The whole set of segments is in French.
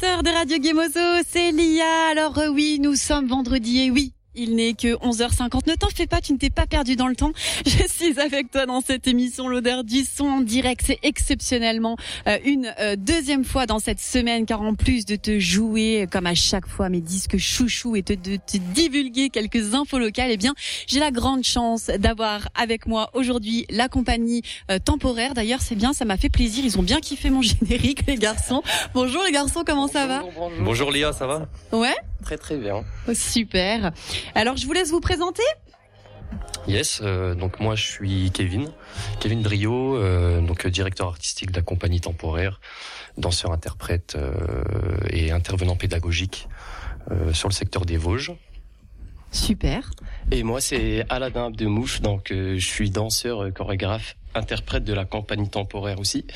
de Radio Gemozo, c'est Lia. Alors euh, oui, nous sommes vendredi et oui, il n'est que 11h50. Ne t'en fais pas, tu ne t'es pas perdu dans le temps. Je suis avec toi dans cette émission L'odeur du son en direct. C'est exceptionnellement euh, une euh, deuxième fois dans cette semaine car en plus de te jouer euh, comme à chaque fois mes disques chouchou et de, de te divulguer quelques infos locales, eh bien j'ai la grande chance d'avoir avec moi aujourd'hui la compagnie temporaire. D'ailleurs c'est bien, ça m'a fait plaisir. Ils ont bien kiffé mon générique les garçons. Bonjour les garçons, comment ça va? bonjour, bonjour. bonjour Léa, ça va? Ouais Très très bien. Oh, super. Alors je vous laisse vous présenter. Yes, euh, donc moi je suis Kevin, Kevin Brio, euh, donc directeur artistique de la compagnie temporaire, danseur interprète euh, et intervenant pédagogique euh, sur le secteur des Vosges. Super. Et moi c'est Aladin Abdemouche, donc euh, je suis danseur, chorégraphe, interprète de la compagnie temporaire aussi.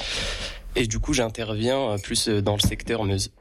Et du coup j'interviens plus dans le secteur Meuse.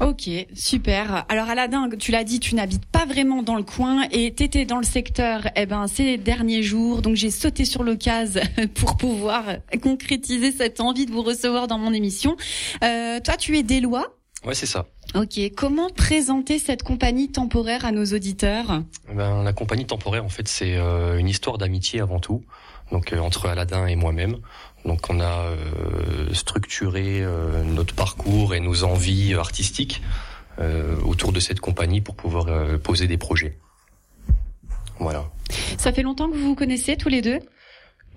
Ok, super. Alors Aladin, tu l'as dit, tu n'habites pas vraiment dans le coin et t'étais dans le secteur eh ben, ces derniers jours. Donc j'ai sauté sur l'occasion pour pouvoir concrétiser cette envie de vous recevoir dans mon émission. Euh, toi, tu es d'Élois Ouais, c'est ça. Ok, comment présenter cette compagnie temporaire à nos auditeurs? Ben, La compagnie temporaire, en fait, c'est euh, une histoire d'amitié avant tout, donc euh, entre Aladin et moi-même. Donc on a euh, structuré euh, notre parcours et nos envies artistiques euh, autour de cette compagnie pour pouvoir euh, poser des projets. Voilà. Ça fait longtemps que vous vous connaissez tous les deux?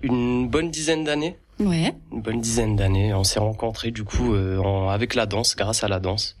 Une bonne dizaine d'années. Ouais. Une bonne dizaine d'années. On s'est rencontrés du coup euh, en, avec la danse, grâce à la danse,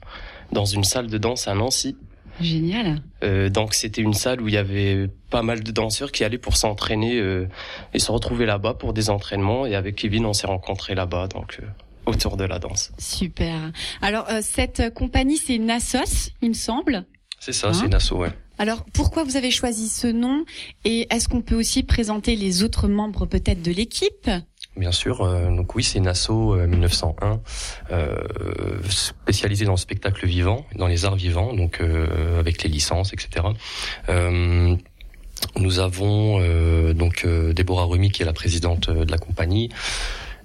dans une salle de danse à Nancy. Génial. Euh, donc c'était une salle où il y avait pas mal de danseurs qui allaient pour s'entraîner euh, et se retrouver là-bas pour des entraînements. Et avec Kevin, on s'est rencontrés là-bas, donc euh, autour de la danse. Super. Alors euh, cette compagnie, c'est une assos, il me semble. C'est ça, hein c'est une asso, ouais. Alors pourquoi vous avez choisi ce nom? Et est-ce qu'on peut aussi présenter les autres membres peut-être de l'équipe? Bien sûr, euh, donc oui, c'est une asso euh, 1901 euh, spécialisée dans le spectacle vivant, dans les arts vivants, donc euh, avec les licences, etc. Euh, nous avons donc Déborah Remy qui est la présidente de la compagnie,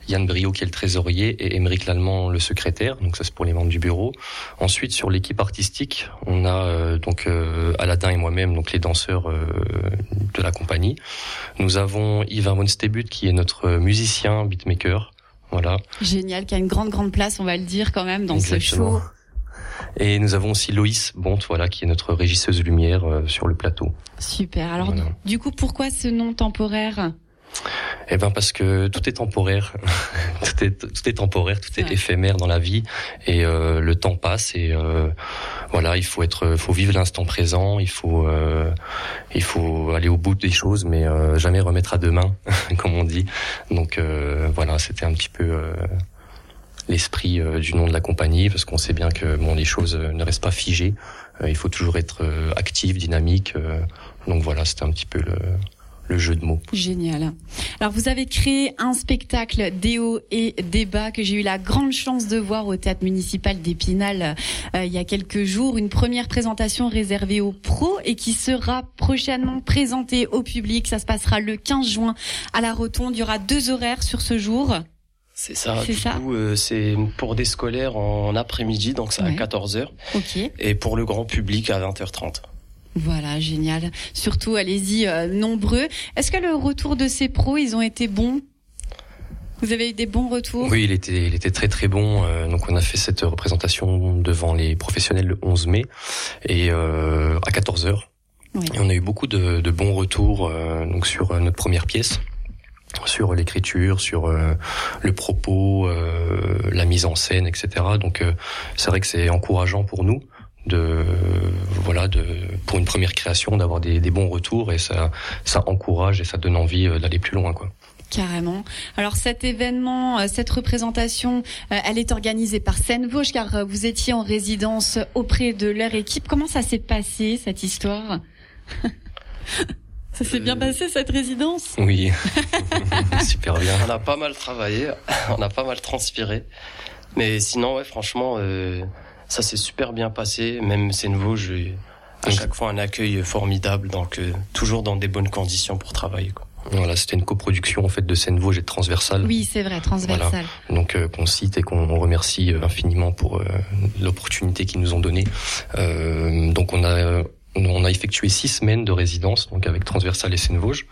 Yann Brio qui est le trésorier et Émeric Lallemand le secrétaire, donc ça c'est pour les membres du bureau. Ensuite sur l'équipe artistique, on a euh, donc euh, Aladin et moi-même, donc les danseurs euh, de la compagnie. Nous avons Yvan von Stebut qui est notre musicien, beatmaker. Voilà. Génial, qui a une grande grande place, on va le dire quand même dans Exactement. ce show. Et nous avons aussi Loïs Bonte, voilà, qui est notre régisseuse lumière euh, sur le plateau. Super. Alors voilà. du coup, pourquoi ce nom temporaire? Eh ben parce que tout est temporaire, tout est tout est temporaire, tout est ouais. éphémère dans la vie et euh, le temps passe et euh, voilà il faut être, faut vivre l'instant présent, il faut euh, il faut aller au bout des choses mais euh, jamais remettre à demain comme on dit. Donc euh, voilà c'était un petit peu l'esprit du nom de la compagnie parce qu'on sait bien que bon les choses ne restent pas figées, il faut toujours être actif, dynamique. donc voilà c'était un petit peu le le jeu de mots. Génial. Alors vous avez créé un spectacle déo et débat que j'ai eu la grande chance de voir au théâtre municipal d'Épinal euh, il y a quelques jours, une première présentation réservée aux pros et qui sera prochainement présentée au public. Ça se passera le 15 juin à la Rotonde. Il y aura deux horaires sur ce jour. C'est ça. Du ça. coup, euh, c'est pour des scolaires en après-midi, donc c'est ouais. à 14h. Ok. Et pour le grand public à 20h30. Voilà, génial. Surtout, allez-y, euh, nombreux. Est-ce que le retour de ces pros, ils ont été bons? Vous avez eu des bons retours? Oui, il était, il était très très bon. Euh, donc on a fait cette représentation devant les professionnels le 11 mai et euh, à 14 h oui. Et on a eu beaucoup de, de bons retours euh, donc sur notre première pièce sur l'écriture, sur euh, le propos, euh, la mise en scène, etc. Donc euh, c'est vrai que c'est encourageant pour nous de voilà de pour une première création d'avoir des, des, bons retours et ça ça encourage et ça donne envie d'aller plus loin quoi. Carrément. Alors cet événement, cette représentation, elle est organisée par Seine Vosges car vous étiez en résidence auprès de leur équipe. Comment ça s'est passé cette histoire Ça s'est bien passé cette résidence Oui, super bien. On a pas mal travaillé, on a pas mal transpiré, mais sinon ouais franchement. Euh ça s'est super bien passé. Même Senvo, À chaque fois un accueil formidable, donc toujours dans des bonnes conditions pour travailler. Quoi. Voilà, c'était une coproduction en fait de Seine Vosges et de Transversal. Oui, c'est vrai, Transversal. Donc euh, qu'on cite et qu'on remercie euh, infiniment pour euh, l'opportunité qu'ils nous ont donnée. donc on a on a effectué six semaines de résidence donc avec Transversal et Seine Vosges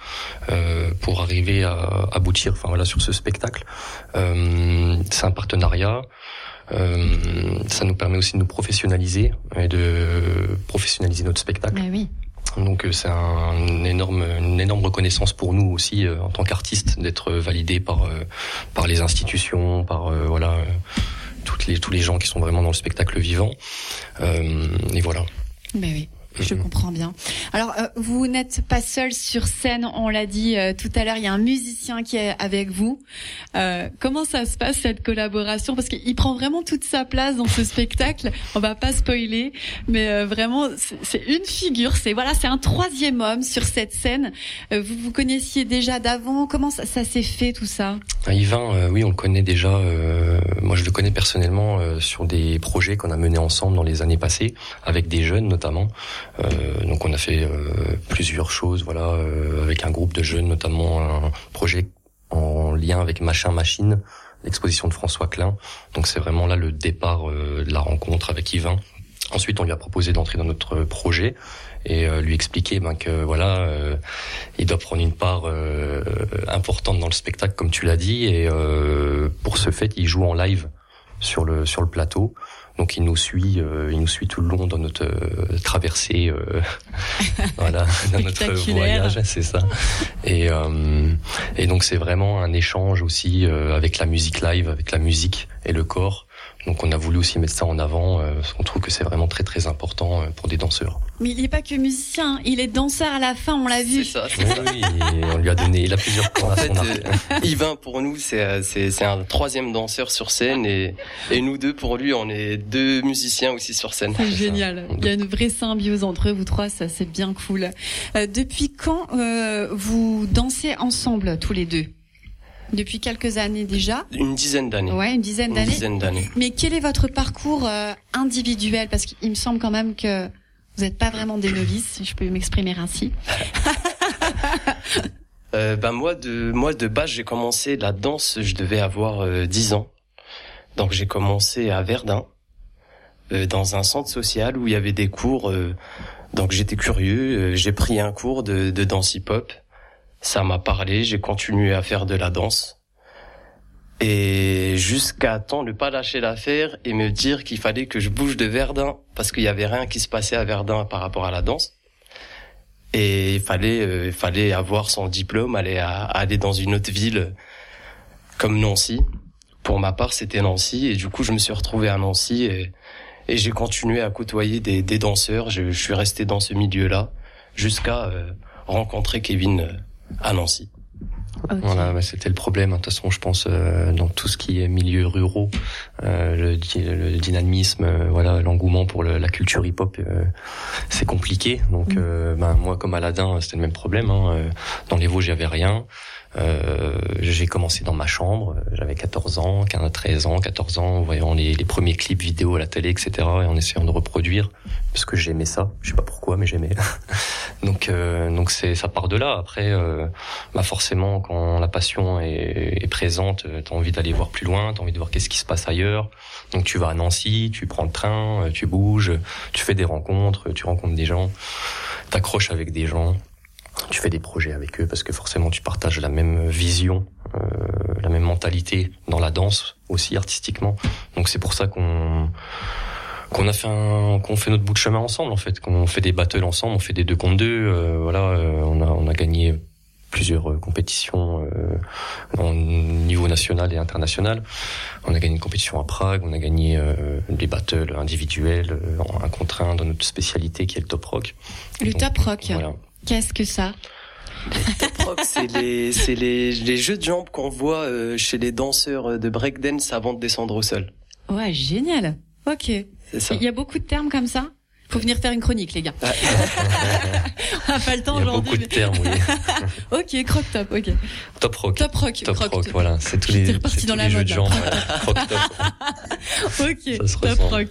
pour arriver à aboutir enfin voilà sur ce spectacle. c'est un partenariat. Ça nous permet aussi de nous professionnaliser et de professionnaliser notre spectacle. Mais oui. Donc euh, c'est un énorme, une énorme reconnaissance pour nous aussi euh, en tant qu'artistes d'être validés par euh, par les institutions, par voilà toutes les tous les gens qui sont vraiment dans le spectacle vivant. et voilà. Mais oui. Je mhm. comprends bien. Alors, euh, vous n'êtes pas seul sur scène, on l'a dit euh, tout à l'heure, il y a un musicien qui est avec vous. Euh, comment ça se passe cette collaboration? Parce qu'il prend vraiment toute sa place dans ce spectacle. On va pas spoiler, mais vraiment, c'est une figure. C'est voilà, c'est un troisième homme sur cette scène. vous vous connaissiez déjà d'avant. Comment ça, ça s'est fait tout ça? Ah, Yvain, oui, on le connaît déjà. moi, je le connais personnellement sur des projets qu'on a menés ensemble dans les années passées, avec des jeunes notamment. Euh, donc on a fait euh, plusieurs choses, voilà, euh, avec un groupe de jeunes, notamment un projet en lien avec Machin Machine, l'exposition de François Klein. Donc c'est vraiment là le départ de la rencontre avec Yvain. Ensuite, on lui a proposé d'entrer dans notre projet et lui expliquer ben, que voilà, il doit prendre une part importante dans le spectacle, comme tu l'as dit. Et pour ce fait, il joue en live sur le sur le plateau. Donc il nous suit, euh, il nous suit tout le long dans notre euh, traversée, euh, voilà, dans notre voyage, c'est ça. Et et donc c'est vraiment un échange aussi avec la musique live, avec la musique et le corps. Donc on a voulu aussi mettre ça en avant, euh, parce qu'on trouve que c'est vraiment très très important euh, pour des danseurs. Mais il n'est pas que musicien, il est danseur à la fin, on l'a vu. C'est ça. Oui, on lui a donné, il a plusieurs points. En fait, euh, Yvain pour nous c'est c'est un troisième danseur sur scène et et nous deux pour lui on est deux musiciens aussi sur scène. C'est génial. Il y a une vraie symbiose entre eux, vous trois, ça c'est bien cool. depuis quand vous dansez ensemble tous les deux? Depuis quelques années déjà. Une dizaine d'années. Ouais, une dizaine d'années. Une dizaine d'années. Mais quel est votre parcours euh, individuel? Parce qu'il me semble quand même que vous n'êtes pas vraiment des novices, si je peux m'exprimer ainsi. euh, ben moi de moi de base j'ai commencé la danse, je devais avoir euh, 10 ans. Donc j'ai commencé à Verdun, euh, dans un centre social où il y avait des cours. Euh, donc j'étais curieux, j'ai pris un cours de, de danse hip-hop ça m'a parlé, j'ai continué à faire de la danse. Et jusqu'à temps de pas lâcher l'affaire et me dire qu'il fallait que je bouge de Verdun parce qu'il y avait rien qui se passait à Verdun par rapport à la danse. Et il fallait, euh, il fallait avoir son diplôme, aller à, aller dans une autre ville comme Nancy. Pour ma part, c'était Nancy et du coup, je me suis retrouvé à Nancy et, j'ai continué à côtoyer des, des danseurs. Je, je, suis resté dans ce milieu-là jusqu'à euh, rencontrer Kevin euh, à Nancy. Voilà, bah, c'était le problème. De toute façon, je pense euh, dans tout ce qui est milieu ruraux, euh, le, le, dynamisme, euh, voilà, l'engouement pour le, la culture hip-hop, euh, c'est compliqué. Donc, mm. ben moi, comme Aladdin, c'était le même problème. Hein. Dans les Vosges, j'avais rien. Euh, j'ai commencé dans ma chambre, j'avais 14 ans, 15, 13 ans, 14 ans, en voyant les, premiers clips vidéo à la télé, etc. et en essayant de reproduire, parce que j'aimais ça, je sais pas pourquoi, mais j'aimais. donc euh, donc c'est ça part de là. Après, euh, bah forcément, quand la passion est, est présente, t'as envie d'aller voir plus loin, t'as envie de voir qu'est-ce qui se passe ailleurs. Donc tu vas à Nancy, tu prends le train, tu bouges, tu fais des rencontres, tu rencontres des gens, t'accroches avec des gens tu fais des projets avec eux parce que forcément tu partages la même vision, euh, la même mentalité dans la danse aussi artistiquement. Donc c'est pour ça qu'on qu'on a fait un, qu'on fait notre bout de chemin ensemble en fait, qu'on fait des battles ensemble, on fait des deux contre deux. Euh, voilà, euh, on a on a gagné plusieurs euh, compétitions euh, au niveau national et international. On a gagné une compétition à Prague, on a gagné des battles individuels, un contre un dans notre spécialité qui est le top rock. Le top rock. Voilà. Qu'est-ce que ça? C'est les, c'est les, les jeux de jambes qu'on voit euh, chez les danseurs de breakdance avant de descendre au sol. Ouais, génial. Ok. Il y a beaucoup de termes comme ça? Faut venir faire une chronique, les gars. On n'a pas le temps aujourd'hui. Beaucoup de termes, oui. ok, croc top, ok. Top rock. Top rock. Top rock, voilà. C'est tous les, reparti dans les la jeux mode, de là. jambes. croc top. ok, top rock.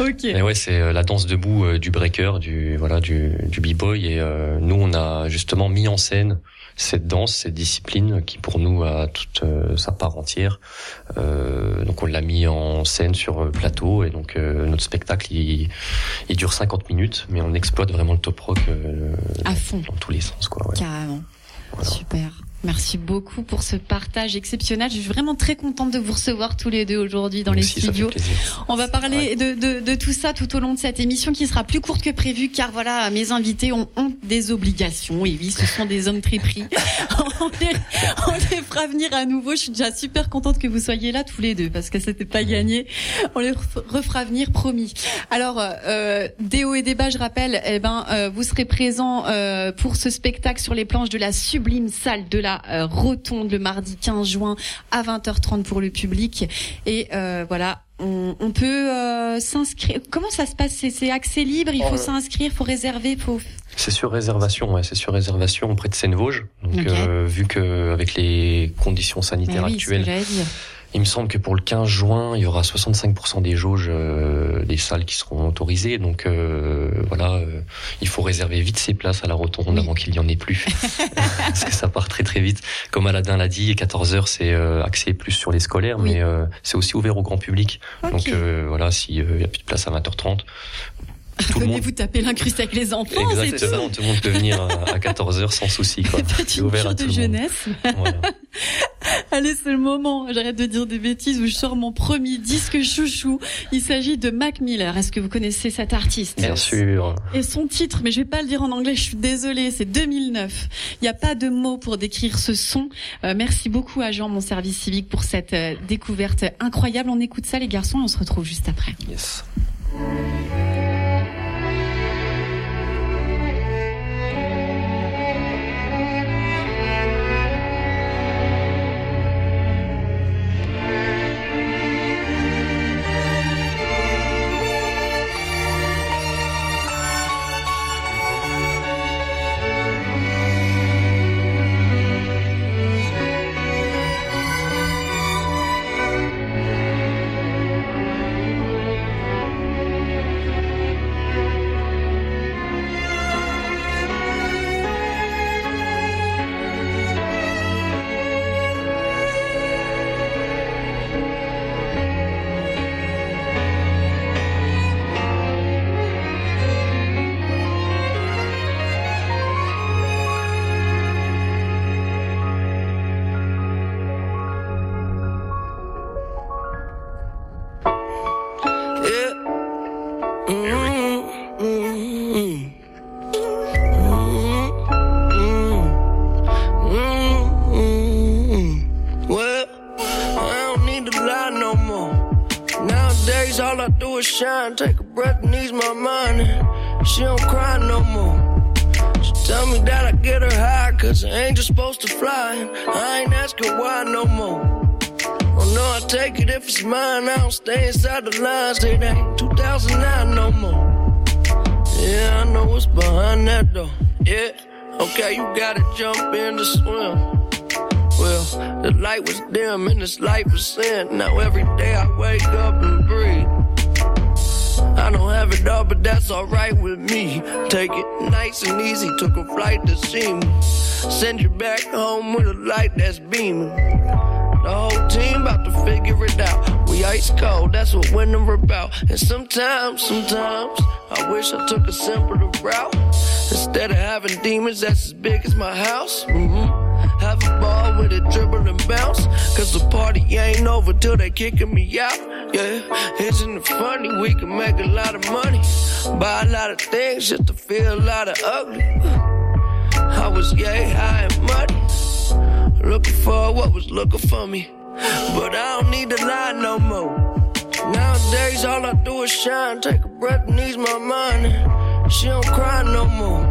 Ok. Mais ouais, c'est euh, la danse debout euh, du breaker, du voilà, du, du b-boy. Et euh, nous, on a justement mis en scène cette danse, cette discipline qui pour nous a toute euh, sa part entière. Euh, donc on l'a mis en scène sur euh, plateau et donc euh, notre spectacle il, il dure 50 minutes, mais on exploite vraiment le top rock euh, À fond. dans tous les sens, quoi. Ouais. Carrément. Voilà. Super. Merci beaucoup pour ce partage exceptionnel. Je suis vraiment très contente de vous recevoir tous les deux aujourd'hui dans les aussi, studios. On va parler de, de, de tout ça tout au long de cette émission qui sera plus courte que prévu car voilà, mes invités ont, ont des obligations. Et oui, ce sont des hommes très pris. on, les, on les fera venir à nouveau. Je suis déjà super contente que vous soyez là tous les deux parce que c'était pas gagné. On les ref- refera venir, promis. Alors, euh, des hauts et des bas, je rappelle, eh ben, euh, vous serez présents euh, pour ce spectacle sur les planches de la sublime salle de la euh, Rotonde le mardi 15 juin à 20h30 pour le public. Et euh, voilà, on, on peut euh, s'inscrire. Comment ça se passe? C'est accès libre? Il faut Oh, s'inscrire, faut réserver, faut. C'est sur réservation, ouais, c'est sur réservation auprès de Seine-Vosges. Donc, euh, vu que avec les conditions sanitaires oui, actuelles. Il me semble que pour le 15 juin, il y aura 65% des jauges euh, des salles qui seront autorisées. Donc euh, voilà, euh, il faut réserver vite ses places à la rotonde Oui. avant qu'il y en ait plus, parce que ça part très très vite. Comme Aladin l'a dit, 14 heures c'est euh, axé plus sur les scolaires, Oui. mais euh, c'est aussi ouvert au grand public. Ok. Donc euh, voilà, s'il y a plus de place à 20h30, tout le monde. vous taper l'incruste avec les enfants, c'est Exactement, tout le monde peut venir à à 14 heures sans souci. Quoi. Une ouvert à de tout monde. jeunesse. Voilà. Allez, c'est le moment. J'arrête de dire des bêtises où je sors mon premier disque chouchou. Il s'agit de Mac Miller. Est-ce que vous connaissez cet artiste? Bien sûr. Et son titre, mais je vais pas le dire en anglais, je suis désolée, c'est 2009. Il n'y a pas de mots pour décrire ce son. Euh, merci beaucoup à Jean, mon service civique, pour cette euh, découverte incroyable. On écoute ça, les garçons, et on se retrouve juste après. Yes. Supposed to fly. I ain't asking why no more. Oh no, I take it if it's mine. I don't stay inside the lines. It ain't 2009 no more. Yeah, I know what's behind that door. Yeah, okay, you gotta jump in to swim. Well, the light was dim and this life was sin. Now every day I wake up and breathe. But that's alright with me. Take it nice and easy. Took a flight to see me. Send you back home with a light that's beaming. The whole team about to figure it out. We ice cold, that's what winter about. And sometimes, sometimes, I wish I took a simpler route. Instead of having demons that's as big as my house. hmm Have a ball with it, dribble and bounce. Cause the party ain't over till they kicking me out. Yeah, isn't it funny? We can make a lot of money. Buy a lot of things just to feel a lot of ugly. I was yay high and muddy. Looking for what was looking for me. But I don't need to lie no more. Nowadays, all I do is shine. Take a breath and ease my mind. She don't cry no more.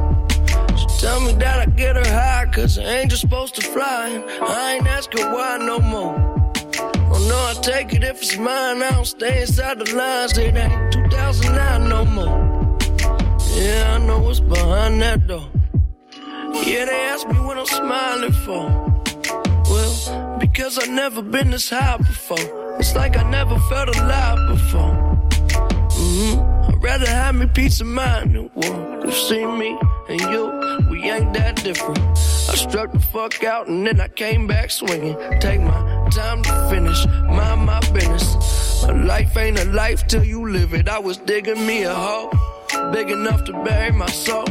Tell me that I get her high, cause an angel's supposed to fly. I ain't asking why no more. Oh no, I take it if it's mine. I don't stay inside the lines. It ain't 2009 no more. Yeah, I know what's behind that door. Yeah, they ask me what I'm smiling for. Well, because I've never been this high before. It's like I never felt alive before. Mm-hmm. I'd rather have me peace of mind than war. You see me and you, we ain't that different. I struck the fuck out and then I came back swinging. Take my time to finish, mind my business. A life ain't a life till you live it. I was digging me a hole, big enough to bury my soul.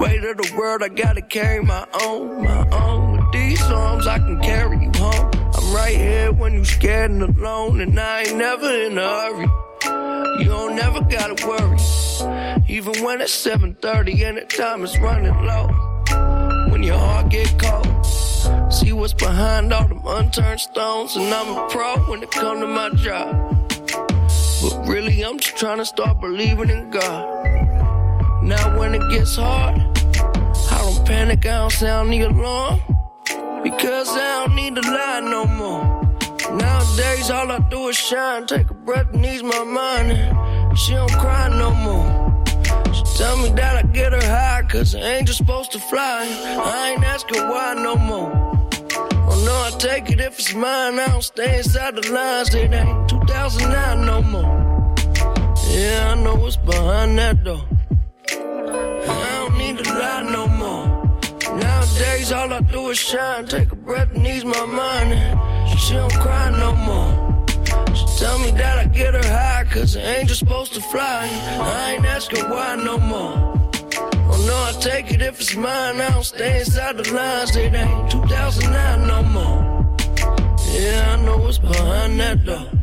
Weight of the world, I gotta carry my own, my own. With these arms, I can carry you home. I'm right here when you scared and alone, and I ain't never in a hurry. You don't never gotta worry. Even when it's 7:30 and the time is running low. When your heart get cold, see what's behind all them unturned stones, and I'm a pro when it come to my job. But really, I'm just trying to start believing in God. Now when it gets hard, I don't panic, I don't sound the alarm. Because I don't need to lie no more. Nowadays all I do is shine, take a breath and ease my mind. She don't cry no more. She tell me that I get her high, cause an angel's supposed to fly. I ain't asking why no more. Oh no, I take it if it's mine, I don't stay inside the lines. It ain't 2009 no more. Yeah, I know what's behind that door. I don't need to lie no more. Nowadays, all I do is shine, take a breath and ease my mind. She don't cry no more. She tell me that I get her high, cause an angel's supposed to fly. I ain't asking why no more. Oh no, I take it if it's mine, I don't stay inside the lines. It ain't 2009 no more. Yeah, I know what's behind that door.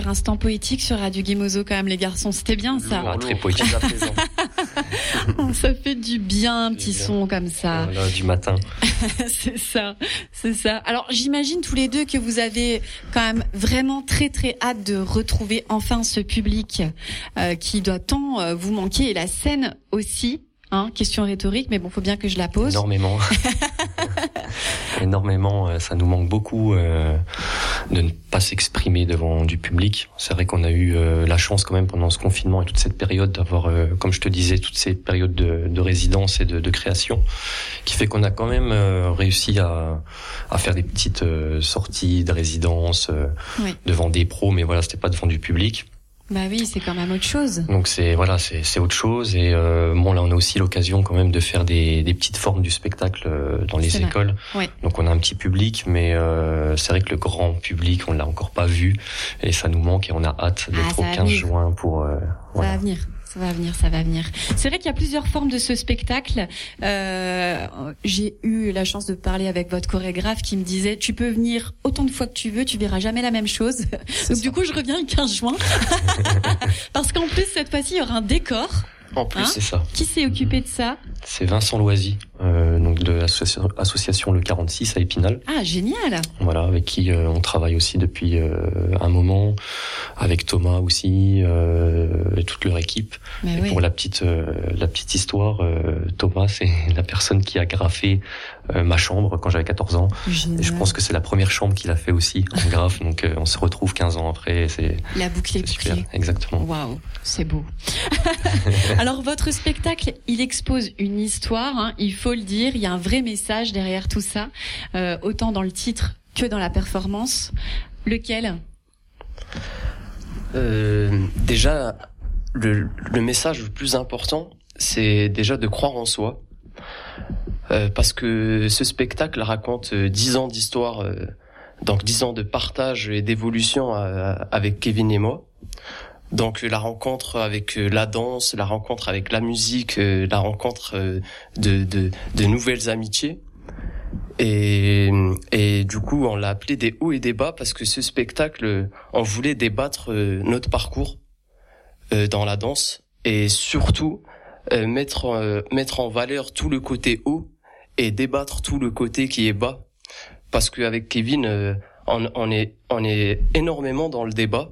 Miller, instant poétique sur Radio Guimozo quand même les garçons, c'était bien ça. Ah, très poétique. ça fait du bien un petit bien. son comme ça. Voilà, du matin. c'est ça, c'est ça. Alors j'imagine tous les deux que vous avez quand même vraiment très très hâte de retrouver enfin ce public euh, qui doit tant euh, vous manquer et la scène aussi. Hein, question rhétorique, mais bon, faut bien que je la pose. Énormément. Énormément. euh, Ça nous manque beaucoup euh, de ne pas s'exprimer devant du public. C'est vrai qu'on a eu euh, la chance quand même pendant ce confinement et toute cette période d'avoir, euh, comme je te disais, toutes ces périodes de, de résidence et de, de création, qui fait qu'on a quand même euh, réussi à, à faire des petites euh, sorties de résidence euh, Oui. devant des pros, mais voilà, c'était pas devant du public. Bah oui, c'est quand même autre chose. Donc c'est voilà, c'est c'est autre chose et euh, bon là on a aussi l'occasion quand même de faire des, des petites formes du spectacle euh, dans les écoles. Ouais. Donc on a un petit public, mais euh, c'est vrai que le grand public on l'a encore pas vu et ça nous manque et on a hâte Ah, d'être ça au va 15 venir. juin pour euh, Ça voilà. va venir. Ça va venir, ça va venir. C'est vrai qu'il y a plusieurs formes de ce spectacle. Euh, J'ai eu la chance de parler avec votre chorégraphe qui me disait tu peux venir autant de fois que tu veux, tu verras jamais la même chose. Donc du coup, je reviens le 15 juin parce qu'en plus cette fois-ci il y aura un décor. En plus, Hein C'est ça. Qui s'est occupé de ça C'est Vincent Loisy, euh, donc de l'association association le 46 à Épinal. Ah génial. Voilà, avec qui euh, on travaille aussi depuis euh, un moment, avec Thomas aussi euh, et toute leur équipe. Mais Et oui. Pour la petite euh, la petite histoire, euh, Thomas c'est la personne qui a graffé euh, ma chambre quand j'avais 14 ans. Et je pense que c'est la première chambre qu'il a fait aussi en graphe. Donc euh, on se retrouve 15 ans après. et C'est la boucle est super, exactement. Waouh, c'est beau. Alors votre spectacle, il expose une histoire, hein, il faut le dire, il y a un vrai message derrière tout ça, euh, autant dans le titre que dans la performance. Lequel? Euh, déjà, le, le message le plus important, c'est déjà de croire en soi. Euh, parce que ce spectacle raconte euh, dix ans d'histoire, euh, donc dix ans de partage et d'évolution avec Kevin et moi. Donc la rencontre avec la danse, la rencontre avec la musique, la rencontre de, de, de nouvelles amitiés. Et, et du coup, on l'a appelé des hauts et des bas parce que ce spectacle, on voulait débattre notre parcours dans la danse et surtout mettre mettre en valeur tout le côté haut et débattre tout le côté qui est bas. Parce qu'avec Kevin, on, on est on est énormément dans le débat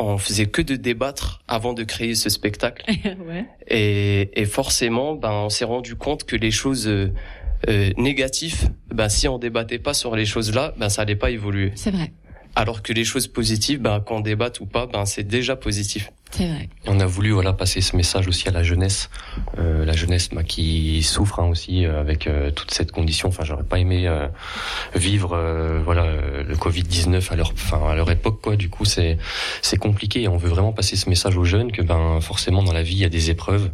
on faisait que de débattre avant de créer ce spectacle. ouais. et, et, forcément, ben, on s'est rendu compte que les choses euh, euh, négatives, ben, si on débattait pas sur les choses-là, ben, ça allait pas évoluer. C'est vrai. Alors que les choses positives, ben, qu'on débatte ou pas, ben, c'est déjà positif. C'est vrai. on a voulu voilà passer ce message aussi à la jeunesse, euh, la jeunesse bah, qui souffre hein, aussi euh, avec euh, toute cette condition. Enfin, j'aurais pas aimé euh, vivre voilà le Covid 19 à leur enfin à leur époque quoi. Du coup, c'est c'est compliqué. Et on veut vraiment passer ce message aux jeunes que ben forcément dans la vie il y a des épreuves,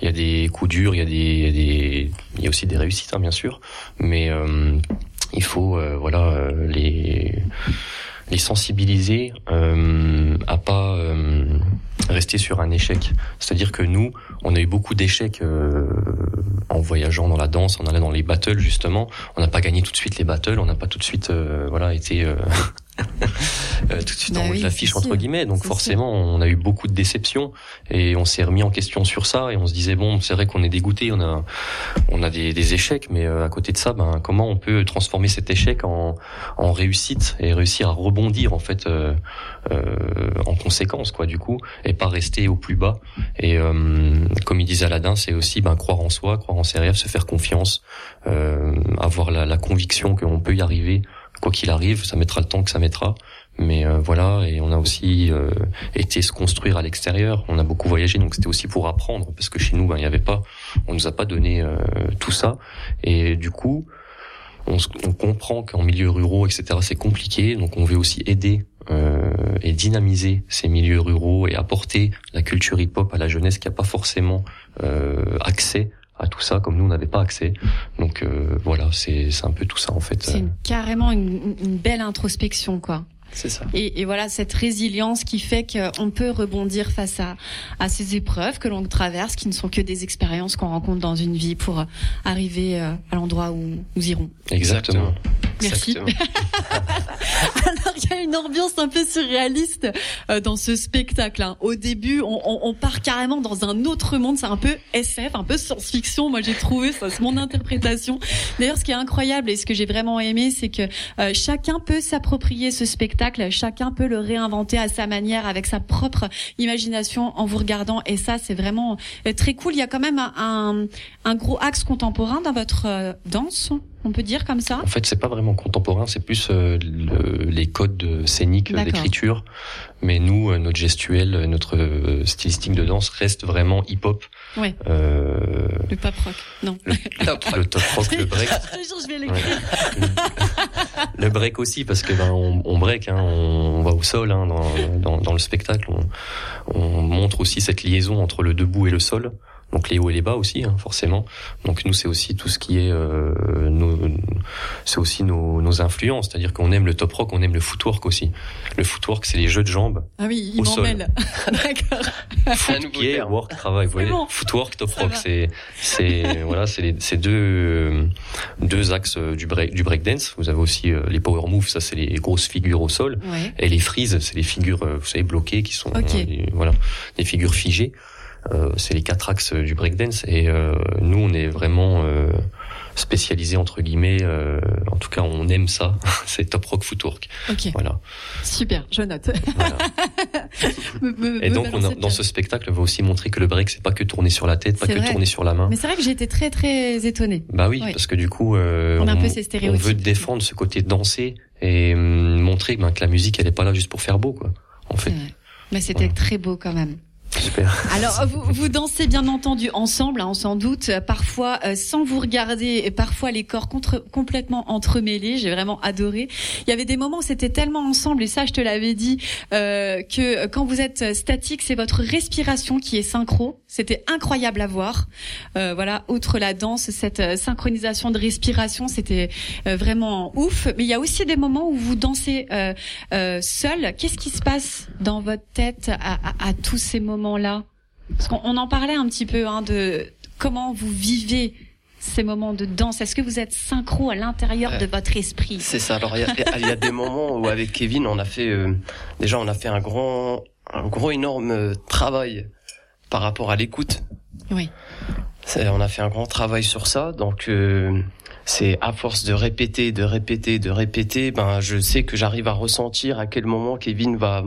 il y a des coups durs, il y a des il y a, des, il y a aussi des réussites hein, bien sûr, mais il faut voilà les les sensibiliser euh, à pas euh, rester sur un échec. C'est-à-dire que nous, on a eu beaucoup d'échecs euh, en voyageant dans la danse, on allait dans les battles justement. On n'a pas gagné tout de suite les battles, on n'a pas tout de suite euh, voilà été euh, tout de suite bah en haut de l'affiche entre guillemets. Donc forcément, on a eu beaucoup de déceptions et on s'est remis en question sur ça et on se disait bon, c'est vrai qu'on est dégoûté, on a on a des, des échecs, mais à côté de ça, ben comment on peut transformer cet échec en, en réussite et réussir à rebondir en fait euh, en conséquence quoi du coup et pas rester au plus bas. Et comme il disait Aladdin, c'est aussi ben, croire en soi, croire en ses rêves, se faire confiance, euh, avoir la, la conviction qu'on peut y arriver, quoi qu'il arrive. Ça mettra le temps que ça mettra, mais euh, voilà. Et on a aussi euh, été se construire à l'extérieur. On a beaucoup voyagé, donc c'était aussi pour apprendre, parce que chez nous, ben, il n'y avait pas, on nous a pas donné euh, tout ça. Et du coup, on, on comprend qu'en milieu ruraux, etc., c'est compliqué. Donc on veut aussi aider euh, et dynamiser ces milieux ruraux et apporter la culture hip-hop à la jeunesse qui n'a pas forcément euh, accès à tout ça comme nous on n'avait pas accès donc euh, voilà c'est un peu tout ça en fait c'est carrément une, une belle introspection quoi c'est ça. Et, et, voilà cette résilience qui fait qu'on peut rebondir face à, à ces épreuves que l'on traverse, qui ne sont que des expériences qu'on rencontre dans une vie pour arriver à l'endroit où nous irons. Exactement. Merci. Alors il y a une ambiance un peu surréaliste euh, dans ce spectacle. Hein. Au début, on, on, on, part carrément dans un autre monde. C'est un peu SF, un peu science-fiction. Moi, j'ai trouvé ça, c'est mon interprétation. D'ailleurs, ce qui est incroyable et ce que j'ai vraiment aimé, c'est que euh, chacun peut s'approprier ce spectacle. Chacun peut le réinventer à sa manière, avec sa propre imagination, en vous regardant. Et ça, c'est vraiment euh, très cool. Il y a quand même un, un gros axe contemporain dans votre euh, danse on peut dire comme ça? En fait, c'est pas vraiment contemporain, c'est plus euh, le, les codes scéniques d'écriture. Mais nous, euh, notre gestuelle, notre euh, stylistique de danse reste vraiment hip-hop. Ouais. Euh, le pop rock, non. Le, le top rock, le break. je vais l'écrire. Le, le, break aussi, parce que ben on, on break, hein, on, on, va au sol hein, dans, dans, dans, le spectacle. On, on montre aussi cette liaison entre le debout et le sol donc les hauts et les bas aussi hein, forcément. Donc nous c'est aussi tout ce qui est euh, nos, c'est aussi nos, nos influences. C'est-à-dire qu'on aime le top rock on aime le footwork aussi. Le footwork c'est les jeux de jambes ah oui il m'en mêle. D'accord. Foot work travail vous voyez bon. footwork top rock c'est c'est voilà c'est c'est deux deux axes du break du break dance vous avez aussi euh, les power moves ça c'est les grosses figures au sol. Ouais. et les freeze c'est les figures euh, vous savez bloquées qui sont okay. euh, voilà des figures figées. euh, c'est les quatre axes du breakdance et euh, nous on est vraiment euh, spécialisé entre guillemets en tout cas on aime ça c'est top rock footwork okay. voilà super je note voilà. me, me, et donc on a, dans ce spectacle on va aussi montrer que le break c'est pas que tourner sur la tête pas que vrai. tourner sur la main mais c'est vrai que j'ai été très très étonnée bah oui, oui. parce que du coup on, on, a un peu ces on veut défendre ce côté danser et hum, montrer ben, que la musique elle est pas là juste pour faire beau quoi en fait mais c'était voilà. très beau quand même Super. Alors vous, vous dansez bien entendu ensemble, hein, sans doute, parfois euh, sans vous regarder, et parfois les corps contre, complètement entremêlés. J'ai vraiment adoré. Il y avait des moments où c'était tellement ensemble, et ça je te l'avais dit, euh, que quand vous êtes statique, c'est votre respiration qui est synchro. C'était incroyable à voir. Euh, voilà, outre la danse, cette synchronisation de respiration, c'était euh, vraiment ouf. Mais il y a aussi des moments où vous dansez euh, seul. Qu'est-ce qui se passe dans votre tête à, à, à tous ces moments là Parce qu'on en parlait un petit peu hein, de comment vous vivez ces moments de danse Est-ce que vous êtes synchro à l'intérieur de votre esprit? C'est ça. Alors il y, a des moments où avec Kevin, on a fait euh, déjà on a fait un grand un gros énorme euh, travail par rapport à l'écoute. Oui. On a fait un grand travail sur ça, donc euh, c'est à force de répéter, de répéter, de répéter, ben je sais que j'arrive à ressentir à quel moment Kevin va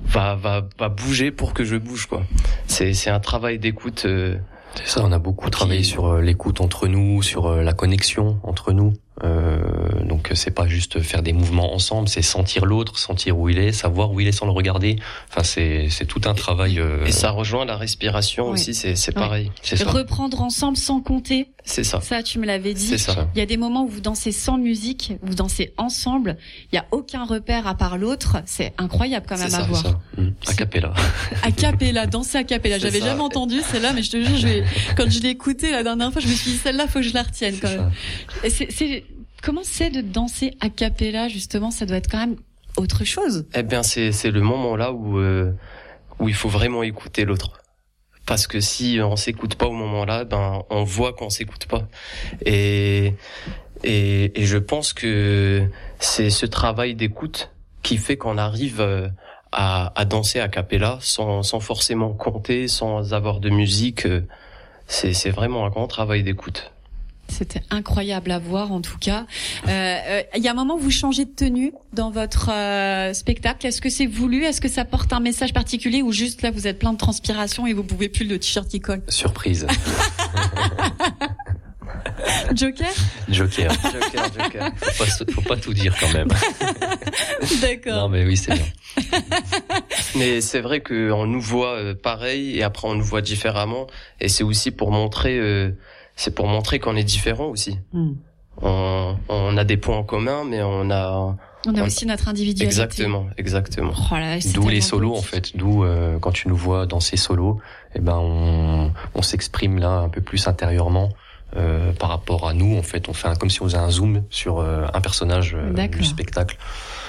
va va, va bouger pour que je bouge quoi. C'est c'est un travail d'écoute. Euh, c'est ça, on a beaucoup travaillé sur euh, l'écoute entre nous, sur la connexion entre nous. Euh, donc c'est pas juste faire des mouvements ensemble, c'est sentir l'autre, sentir où il est, savoir où il est sans le regarder. Enfin c'est c'est tout un travail. Euh... Et ça rejoint la respiration aussi, c'est c'est pareil. C'est Reprendre ensemble sans compter. C'est ça. Ça tu me l'avais dit. C'est ça. Il y a des moments où vous dansez sans musique, vous dansez ensemble. Il y a aucun repère à part l'autre. C'est incroyable quand même à voir. Ça. Mmh. A cappella. A cappella, danser a cappella. J'avais jamais entendu celle-là, mais je te jure, je quand je l'ai écoutée la dernière fois, je me suis dit celle-là, faut que je la retienne quand même. C'est Comment c'est de danser a cappella justement Ça doit être quand même autre chose. Eh bien, c'est le moment là où euh, où il faut vraiment écouter l'autre. Parce que si on s'écoute pas au moment là, ben on voit qu'on s'écoute pas. Et, et et je pense que c'est ce travail d'écoute qui fait qu'on arrive euh, à, à danser a cappella sans sans forcément compter, sans avoir de musique. C'est c'est vraiment un grand travail d'écoute. C'était incroyable à voir en tout cas. Euh, euh, il y a un moment où vous changez de tenue dans votre euh, spectacle. Est-ce que c'est voulu? Est-ce que ça porte un message particulier ou juste là vous êtes plein de transpiration et vous pouvez plus le t-shirt qui colle? Surprise. Joker? Joker. Joker, Joker. Faut pas, faut pas tout dire quand même. D'accord. Non mais oui c'est bien. mais c'est vrai qu'on nous voit pareil et après on nous voit différemment et c'est aussi pour montrer c'est pour montrer qu'on est différent aussi. Hmm. On, on, a des points en commun, mais on a on a aussi notre individualité. Exactement, exactement. Oh d'où les solos en fait, d'où euh, quand tu nous vois dans ces solos, eh ben on, on s'exprime là un peu plus intérieurement euh, par rapport à nous. En fait, on fait un, comme si on faisait un zoom sur euh, un personnage euh, du spectacle.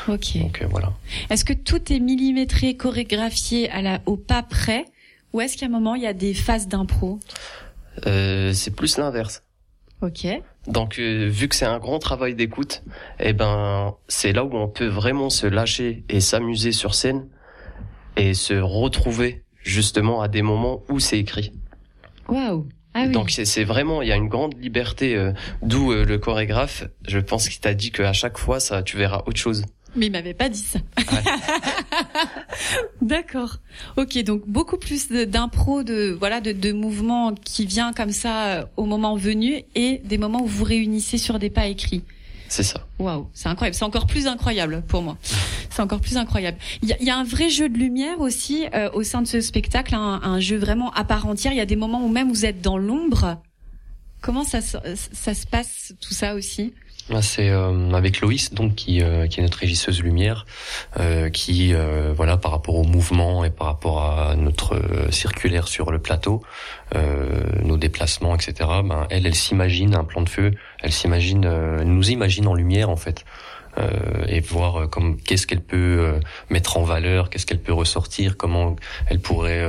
Ok. Donc voilà. Est-ce que tout est millimétré, chorégraphié à la au pas près, ou est-ce qu'à un moment il y a des phases d'impro? Euh, c'est plus l'inverse. Ok. Donc euh, vu que c'est un grand travail d'écoute, eh ben c'est là où on peut vraiment se lâcher et s'amuser sur scène et se retrouver justement à des moments où c'est écrit. Waouh. Ah oui. Donc c'est vraiment il y a une grande liberté euh, d'où le chorégraphe, je pense qu'il t'a dit qu'à chaque fois ça tu verras autre chose. Mais il m'avait pas dit ça. D'accord. Ok, donc beaucoup plus d'impro, de, voilà, de, de mouvements qui vient comme ça euh, au moment venu et des moments où vous réunissez sur des pas écrits. C'est ça. Waouh, c'est incroyable. C'est encore plus incroyable pour moi. C'est encore plus incroyable. Il y a, un vrai jeu de lumière aussi euh, au sein de ce spectacle, un, un, jeu vraiment à part entière. Il y a des moments où même vous êtes dans l'ombre. Comment ça, ça se passe tout ça aussi? Ah, c'est euh, avec Loïs, donc qui, euh, qui est notre régisseuse lumière, euh, qui voilà par rapport au mouvement et par rapport à notre circulaire sur le plateau, nos déplacements, etc. Ben elle, elle s'imagine un plan de feu, elle s'imagine, nous imagine en lumière en fait. et voir comme qu'est-ce qu'elle peut mettre en valeur, qu'est-ce qu'elle peut ressortir, comment elle pourrait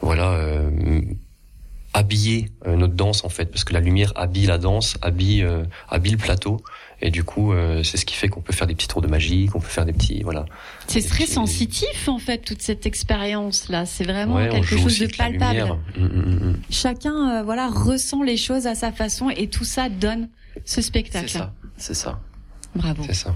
voilà habiller euh, notre danse en fait, parce que la lumière habille la danse, habille, euh, habille le plateau. Et du coup, euh, c'est ce qui fait qu'on peut faire des petits tours de magie, qu'on peut faire des petits, voilà. C'est très sensitif en fait toute cette expérience là. C'est vraiment quelque chose de palpable. Mm, mm, mm, Chacun, voilà, ressent les choses à sa façon et tout ça donne ce spectacle. C'est ça. C'est ça. Bravo. C'est ça.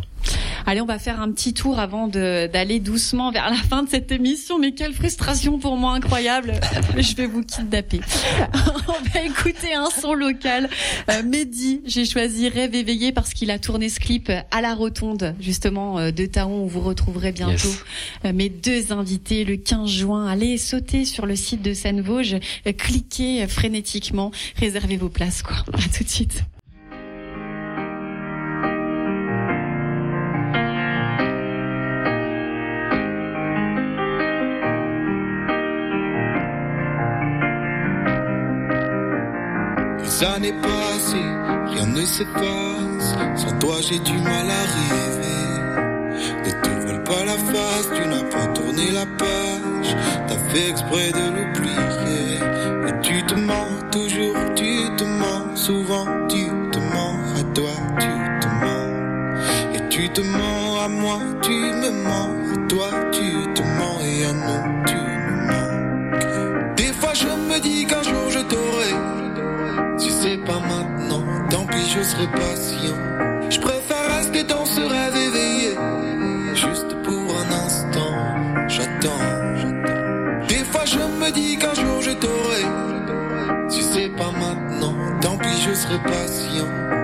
Allez, on va faire un petit tour avant d'aller doucement vers la fin de cette émission. Mais quelle frustration pour moi, incroyable. je vais vous kidnapper. on va écouter un son local. Euh, Mehdi, j'ai choisi Rêve éveillé parce qu'il a tourné ce clip à la rotonde, justement, euh, de Taon, où vous retrouverez bientôt euh, mes deux invités le 15 juin. Allez sauter sur le site de Seine-Vosges, cliquez frénétiquement, réservez vos places, quoi. À tout de suite. Ça n'est passées, rien ne s'efface. Sans toi, j'ai du mal à rêver. Ne te vole pas la face, tu n'as pas tourné la page. T'as fait exprès de l'oublier. Et tu te mens toujours, tu te mens souvent tu te mens à toi, tu te mens. Et tu te mens à moi, tu me mens à toi, tu te mens et à nous, tu me mens. Des fois je me dis qu'un jour je t'aurai. C'est pas maintenant, tant pis je serai patient. Je préfère rester dans ce rêve éveillé, juste pour un instant. J'attends. Des fois je me dis qu'un jour je t'aurai. Si c'est pas maintenant, tant pis je serai patient.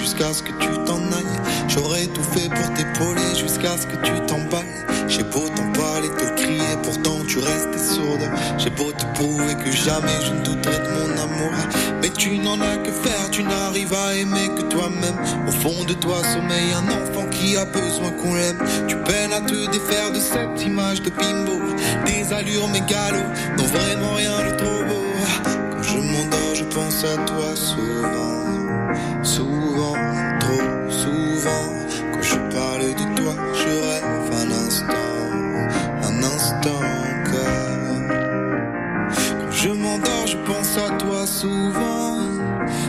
Jusqu'à ce que tu t'en ailles. J'aurais tout fait pour t'épauler jusqu'à ce que tu t'emballes. J'ai beau t'en parler, te crier, pourtant tu restes sourde. J'ai beau te prouver que jamais je ne douterai de mon amour. Mais tu n'en as que faire, tu n'arrives à aimer que toi-même. Au fond de toi sommeille un enfant qui a besoin qu'on l'aime. Tu peines à te défaire de cette image de bimbo. Des allures mégalo, non vraiment rien de trop beau. Quand je m'endors, je pense à toi souvent. Souvent, souvent.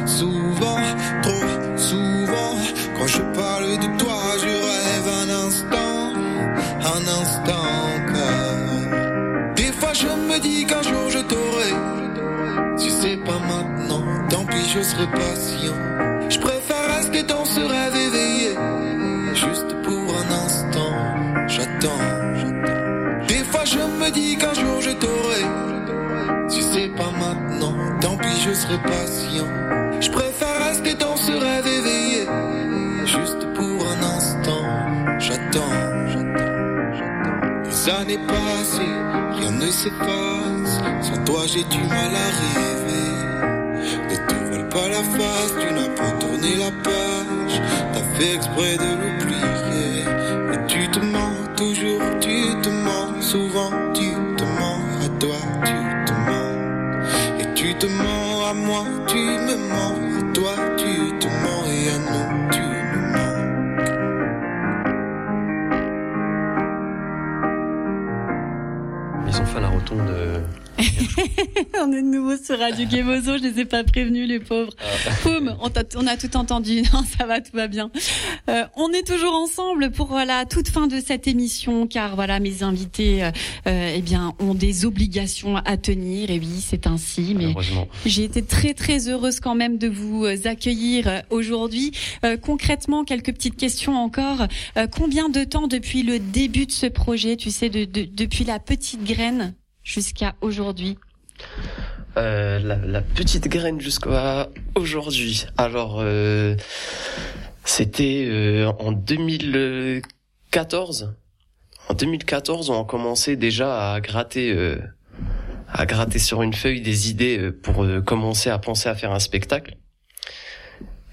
Souvent, trop souvent. Quand je parle de toi, je rêve un instant. Un instant encore. Des fois, je me dis qu'un jour je t'aurai. Si c'est pas maintenant, tant pis, je serai patient. Je préfère rester dans ce rêve éveillé, juste pour un instant. J'attends. Des fois, je me dis qu'un jour je t'aurai. Si c'est pas maintenant, tant pis, je serai patient. Je préfère rester dans ce rêve éveillé, juste pour un instant. J'attends. Les années passées, rien ne s'efface. Sans toi, j'ai du mal à rêver. Ne te voile pas la face, tu n'as pas tourné la page. T'as fait exprès de l'oublier. Mens à moi, tu me mens on est de nouveau sur Radio Gemozo, je les ai pas prévenus les pauvres. Poum, on, a tout entendu, non ça va, tout va bien. Euh, on est toujours ensemble pour la toute fin de cette émission car voilà mes invités euh, euh, eh bien ont des obligations à tenir et oui c'est ainsi mais j'ai été très très heureuse quand même de vous euh, accueillir euh, aujourd'hui. Euh, concrètement, quelques petites questions encore. Euh, combien de temps depuis le début de ce projet, tu sais, de, de- depuis la petite graine jusqu'à aujourd'hui? Euh, la, petite graine jusqu'à aujourd'hui. Alors, euh, c'était euh, en 2014. En 2014, on a commencé déjà à gratter, euh, à gratter sur une feuille des idées euh, pour commencer à penser à faire un spectacle.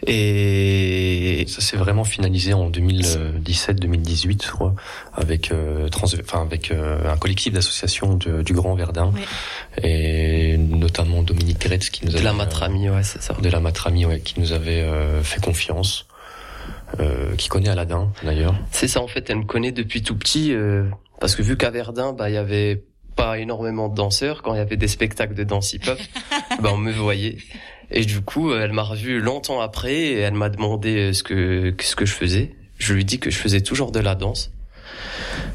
Et Ça s'est vraiment finalisé en 2017-2018, je crois, avec euh, trans- enfin avec euh, un collectif d'associations de- du Grand Verdun et notamment Dominique Gretz qui nous de avait, la euh, matramie, ouais, c'est ça. de la Matrami, ouais, qui nous avait euh, fait confiance, euh, qui connaît Aladdin d'ailleurs. C'est ça, en fait, elle me connaît depuis tout petit, euh, parce que vu qu'à Verdun, bah, il y avait pas énormément de danseurs, quand il y avait des spectacles de danse hip-hop, bah, on me voyait. Et du coup, elle m'a revu longtemps après, et elle m'a demandé euh, ce que, ce que je faisais. Je lui dis que je faisais toujours de la danse.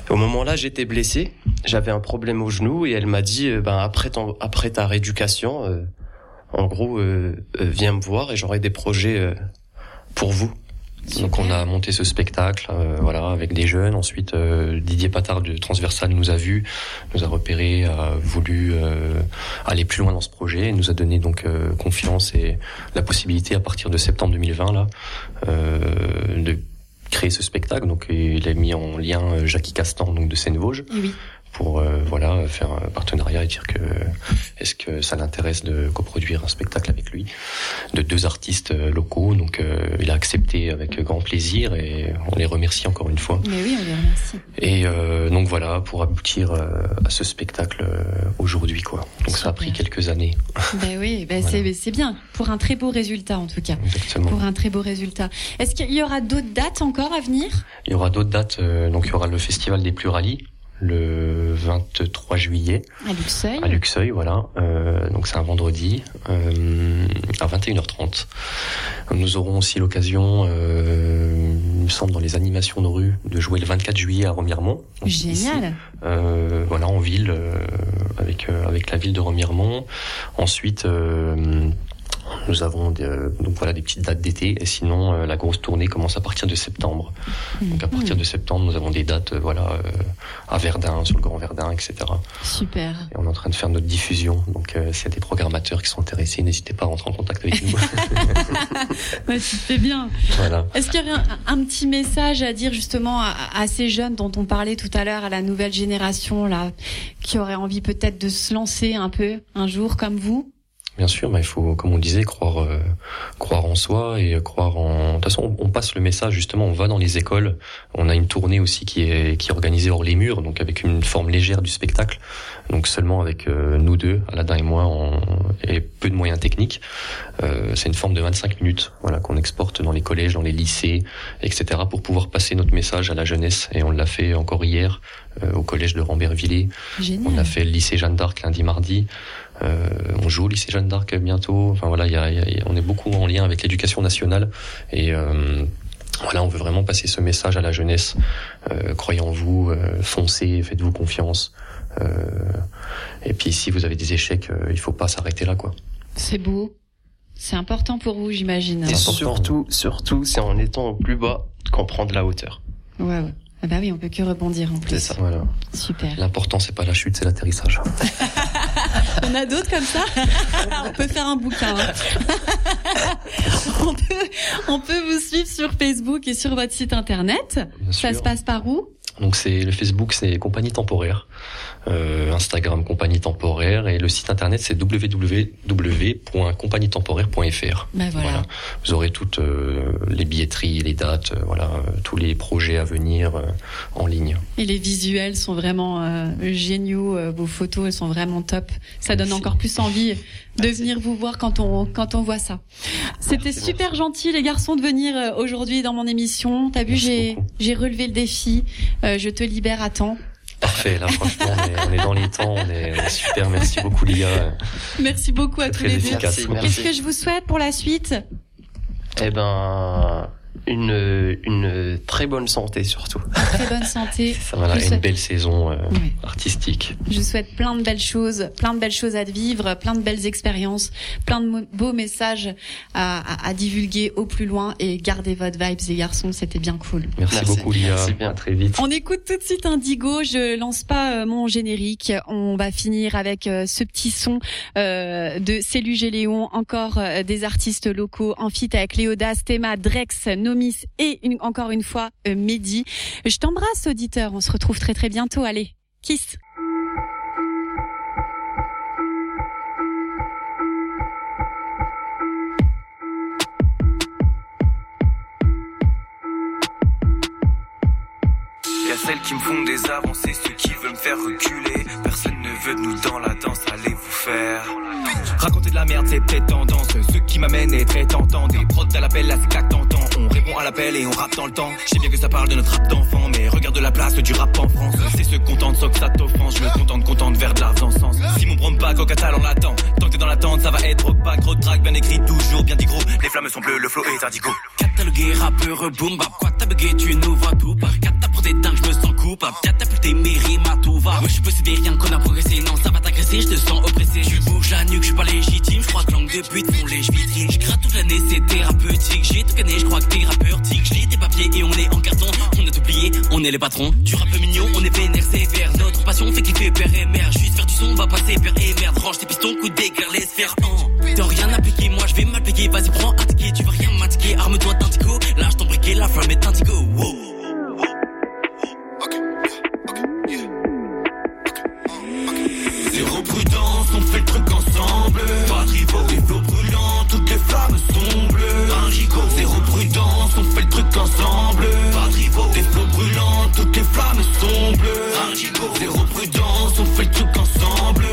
Au moment-là, j'étais blessé, j'avais un problème au genou, et elle m'a dit, euh, ben, après ton, après ta rééducation, euh, en gros, euh, euh, viens me voir et j'aurai des projets pour vous. Donc on a monté ce spectacle, euh, voilà, avec des jeunes. Ensuite, euh, Didier Patard de Transversal nous a vus, nous a repérés, a voulu euh, aller plus loin dans ce projet, et nous a donné donc euh, confiance et la possibilité à partir de septembre 2020 là euh, de créer ce spectacle. Donc il a mis en lien euh, Jackie Castan donc de Seine-Vosges oui. Pour euh, voilà faire un partenariat et dire que est-ce que ça l'intéresse de coproduire un spectacle avec lui de deux artistes euh, locaux. Donc euh, il a accepté avec grand plaisir et on les remercie encore une fois. Mais oui, on les remercie. Et donc voilà pour aboutir à ce spectacle aujourd'hui quoi. Donc ça a pris quelques années. Ben oui, ben c'est bien pour un très beau résultat en tout cas. Exactement. Pour un très beau résultat. Est-ce qu'il y aura d'autres dates encore à venir? Il y aura d'autres dates. donc il y aura le festival des Pluralis le 23 juillet à Luxeuil. À Luxeuil, voilà. Euh, donc c'est un vendredi euh, à 21h30. Nous aurons aussi l'occasion, euh, il me semble, dans les animations de rue, de jouer le 24 juillet à Remiremont. Génial. euh, voilà, en ville, euh, avec avec la ville de Remiremont. Ensuite. Nous avons des, donc voilà des petites dates d'été et sinon euh, la grosse tournée commence à partir de septembre. Donc à partir de septembre, nous avons des dates euh, voilà euh, à Verdun, sur le Grand Verdun, etc. Super. Et on est en train de faire notre diffusion. Donc s'il y a des programmateurs qui sont intéressés, n'hésitez pas à rentrer en contact avec nous. ouais, tu fais bien. Voilà. Est-ce qu'il y aurait un, petit message à dire justement à, à, ces jeunes dont on parlait tout à l'heure, à la nouvelle génération là, qui aurait envie peut-être de se lancer un peu un jour comme vous? Bien sûr, mais il faut, comme on disait, croire, euh, croire en soi et croire en. De toute façon, on, passe le message justement. On va dans les écoles. On a une tournée aussi qui est qui est organisée hors les murs, donc avec une forme légère du spectacle. Donc seulement avec euh, nous deux, Aladdin et moi, et peu de moyens techniques. Euh, c'est une forme de 25 minutes, voilà, qu'on exporte dans les collèges, dans les lycées, etc. pour pouvoir passer notre message à la jeunesse. Et on l'a fait encore hier au collège de Rambervillers. On a fait le lycée Jeanne d'Arc lundi, mardi. Euh, on joue au lycée Jeanne d'Arc bientôt. Enfin voilà, y a, on est beaucoup en lien avec l'éducation nationale et euh, voilà, on veut vraiment passer ce message à la jeunesse. Euh, croyez en vous, euh, foncez, faites-vous confiance. Euh, et puis si vous avez des échecs, il faut pas s'arrêter là, quoi. C'est beau. C'est important pour vous, j'imagine. Et surtout, surtout, c'est en étant au plus bas qu'on prend de la hauteur. Ouais, ouais. Ah bah oui, on peut que rebondir en plus. C'est ça. Voilà. Super. L'important, c'est pas la chute, c'est l'atterrissage. On a d'autres comme ça? On peut faire un bouquin. Hein. on, peut, on peut vous suivre sur Facebook et sur votre site internet. ça se passe par où? Donc c'est le Facebook, c'est Compagnie Temporaire, euh, Instagram Compagnie Temporaire et le site internet c'est www.compagnietemporaire.fr. Ben voilà. Vous aurez toutes euh, les billetteries, les dates, euh, voilà, tous les projets à venir en ligne. Et les visuels sont vraiment géniaux, vos photos elles sont vraiment top. Ça donne encore plus envie de venir vous voir quand on quand on voit ça. C'était super gentil les garçons de venir aujourd'hui dans mon émission. T'as vu j'ai j'ai relevé le défi. Euh, je te libère à temps. Parfait, là franchement on est, dans les temps, on est, super, merci beaucoup Lia. Merci beaucoup à tous les deux. Qu'est-ce que je vous souhaite pour la suite? Eh ben une, une très bonne santé surtout. Très bonne santé. Ça, voilà, une belle saison euh, artistique. Je vous souhaite plein de belles choses, plein de belles choses à vivre, plein de belles expériences, plein de beaux messages à, à, à divulguer au plus loin et gardez votre vibes les garçons, c'était bien cool. Merci, beaucoup Lia, Merci bien. très vite. On écoute tout de suite Indigo, je lance pas euh, mon générique, on va finir avec euh, ce petit son euh, de Célu Léon, encore des artistes locaux, Amphit avec Léodas, Théma, Drex, Nomis et encore une fois euh, Mehdi. Je t'embrasse auditeur, on se retrouve très très bientôt. Allez, kiss celles qui me font des avancées, ceux qui veulent me faire reculer. Personne ne veut nous dans la danse, allez vous faire. Raconter de la merde, c'est peut-être tendance. Ce qui m'amène est très tentant. Des prods à l'appel, là c'est claque tentant. On répond à l'appel et on rappe dans le temps. Je sais bien que ça parle de notre rap d'enfant, mais regarde la place du rap en France. C'est ce content de que ça t'offense. Je me contente, contente vers de l'argent sens. Si mon brom pas on l'attend. Tant que t'es dans l'attente, ça va être pas gros track, bien écrit, toujours bien dit gros. Les flammes sont bleues, le flow est indigo. Catalogué, rappeur, boom, bap, quoi t'as tu nous vois tout par. Quatre pour des je me sens coupable. T'as plus tes mérites, ma tout va. Moi je suis possédé, rien qu'on a progressé. Non, ça va t'agresser, je te sens oppressé. Tu bouges la nuque, je suis pas légitime. Je crois que langue de pute font les vitrines. Je gratte toute l'année, c'est thérapeutique. J'ai tout gagné, je crois que. Je lis tes papiers et on est en carton. On a oublié, on est les patrons. Du rap mignon, on est vénère, sévère. Notre passion fait kiffer père et mère. Juste faire du son, va passer père et merde. Range tes pistons, coup d'éclair, laisse faire. Oh. T'as rien piquer, moi je vais mal piquer. Vas-y, prends un ticket, tu vas rien m'indiquer. Arme-toi d'indigo, lâche ton la flamme est indigo. Wow. Yeah. Zéro prudence, on fait le truc ensemble. Pas de rivaux, des flots brûlants, toutes les flammes sont bleues. Un gigot, zéro prudence, on fait le truc ensemble. Pas de rivaux, des flots brûlants, toutes les flammes sont bleues. Un gigot, zéro prudence, on fait le truc ensemble.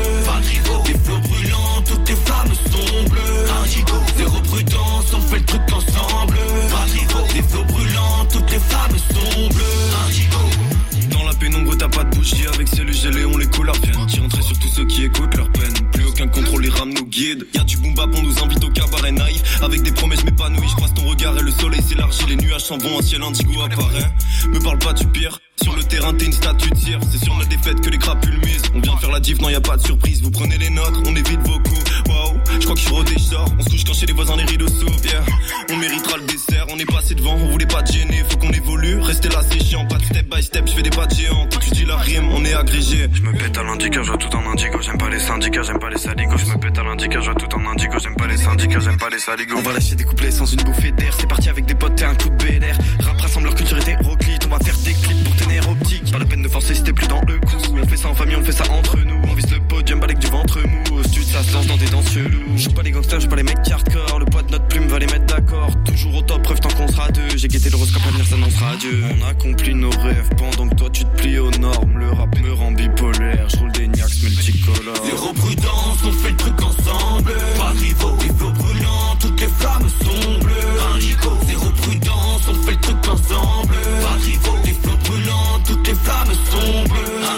Bougie avec ciel gelé, on les couleurs viennent. Tirer sur tous ceux qui écoutent leur peine. Plus aucun contrôle, les rames nous guide. Y'a du boom on nous invite au cabaret naïf. Avec des promesses m'épanouis, je croise ton regard et le soleil s'élargit. Les nuages s'en vont, un ciel indigo apparaît. Me parle pas du pire. Terrain, t'es une statue de cire. C'est sur la défaite que les crapules misent. On vient faire la diff, non, y a pas de surprise. Vous prenez les notes, on évite vos coups. Waouh, je crois que je suis rodé, je sors. On se couche quand chez les voisins, les rideaux s'ouvrent. Yeah. On méritera le dessert, on est passé devant, on voulait pas te gêner. Faut qu'on évolue, restez là, c'est chiant. Pas de step by step, je fais des pas de géant. Tu dis la rime, on est agrégé. Je me pète à l'indica, je vois tout en indigo. J'aime pas les syndicats, j'aime pas les saligos. Je me pète à l'indica, je vois tout en indigo. J'aime pas les syndicats, j'aime pas les saligos. On va lâcher des couplets sans une bouffée d'air. C'est parti avec des potes et un coup de BLR. Rap rassemble leur culture hétéroclite. On va faire des clips Pas la peine de forcer t'es plus dans le coup. On fait ça en famille, on fait ça entre nous. On vise le podium avec du ventre mou. Au stud, ça se lance dans des danses cheloues. Je pas les gangsters, je pas les mecs hardcore. Le poids de notre plume va les mettre d'accord. Toujours au top, preuve tant qu'on sera deux. J'ai guetté l'horoscope, l'avenir s'annoncera Dieu. On accomplit nos rêves pendant que toi tu te plies aux normes. Le rap me rend bipolaire. Je des niax multicolores. Zéro prudence, on fait le truc ensemble. Pas rivaux, flots brûlants, toutes les flammes sont bleues. Zéro prudence, on fait le truc ensemble. Pas rivaux,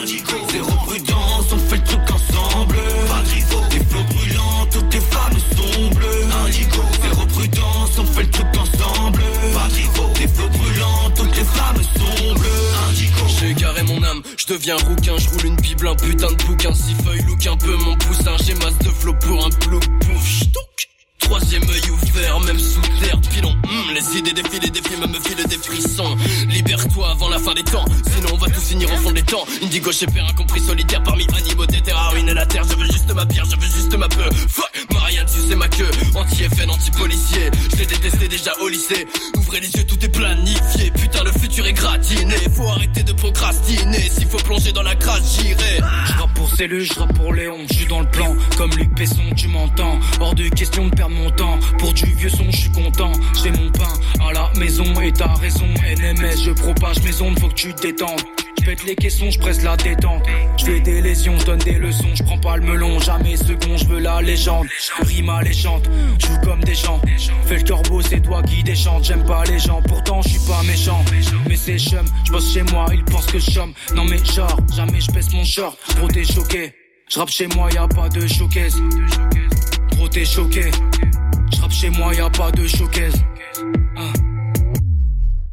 bleues. Zéro prudence, on fait le truc ensemble. Pas de des flots brûlants, toutes les flammes sont bleues. Zéro prudence, on fait le truc ensemble. Pas de des flots brûlants, toutes les flammes sont bleues. J'ai égaré mon âme, je deviens rouquin, je roule une bible, un putain de bouquin, six feuilles, look un peu mon poussin, j'ai masse de flow pour un plouc, pouf. Troisième œil ouvert, même sous terre, pilon. Hum, les idées défilent, les défilent, même me filent des frissons. Libère-toi avant la fin des temps, sinon on va tous finir au fond des temps. Indigo chez père incompris solitaire parmi animaux des terres ruiner la terre. Je veux juste ma bière, je veux juste ma peur. Fuck, Marianne, tu sais ma queue. Anti-FN, anti-policier. Je l'ai détesté déjà au lycée. Ouvrez les yeux, tout est planifié. Putain, le futur est gratiné. Faut arrêter de procrastiner. S'il faut plonger dans la crasse, j'irai. Je pour Célus, je pour Léon, je suis dans le plan. Comme Luc Besson, tu m'entends. Hors de question de perdre Pour du vieux son, je suis content. J'ai mon pain à la maison et t'as raison. NMS, je propage mes ondes, faut que tu te détendes. Je pète les caissons, je presse la détente. Je fais des lésions, je donne des leçons, je prends pas le melon, jamais second, je veux la légende. Rime alléchante, joue comme des gens. Fais le corbeau, c'est toi qui déchante. J'aime pas les gens, pourtant je suis pas méchant. Mais c'est chum, je bosse chez moi, ils pensent que chôme. Non mais genre, jamais je baisse mon short. Gros t'es choqué, je rappe chez moi, y a pas de showcase. T'es choqué, je rappe chez moi, y a pas de showcase.